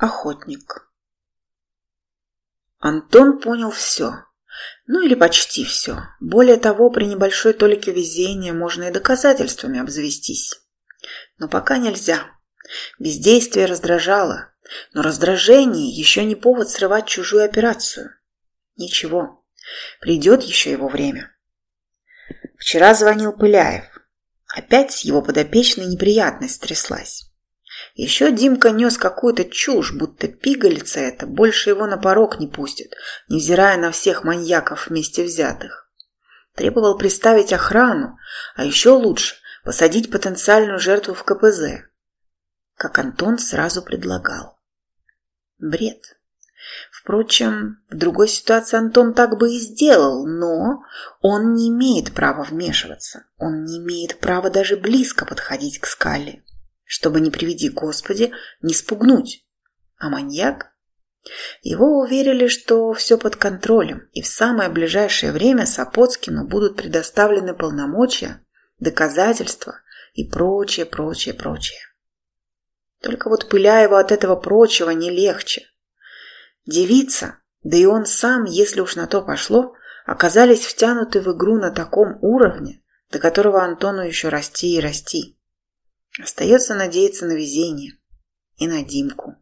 Охотник. Антон понял все. Ну или почти все. Более того, при небольшой толике везения можно и доказательствами обзавестись. Но пока нельзя. Бездействие раздражало. Но раздражение еще не повод срывать чужую операцию. Ничего. Придет еще его время. Вчера звонил Пыляев. Опять с его подопечной неприятность стряслась. Еще Димка нес какую-то чушь, будто пигалица это больше его на порог не пустит, невзирая на всех маньяков вместе взятых. Требовал приставить охрану, а еще лучше посадить потенциальную жертву в КПЗ, как Антон сразу предлагал. Бред. Впрочем, в другой ситуации Антон так бы и сделал, но он не имеет права вмешиваться. Он не имеет права даже близко подходить к скале чтобы, не приведи Господи, не спугнуть. А маньяк? Его уверили, что все под контролем, и в самое ближайшее время Сапоцкину будут предоставлены полномочия, доказательства и прочее, прочее, прочее. Только вот Пыляева от этого прочего не легче. Девица, да и он сам, если уж на то пошло, оказались втянуты в игру на таком уровне, до которого Антону еще расти и расти. Остается надеяться на везение и на Димку.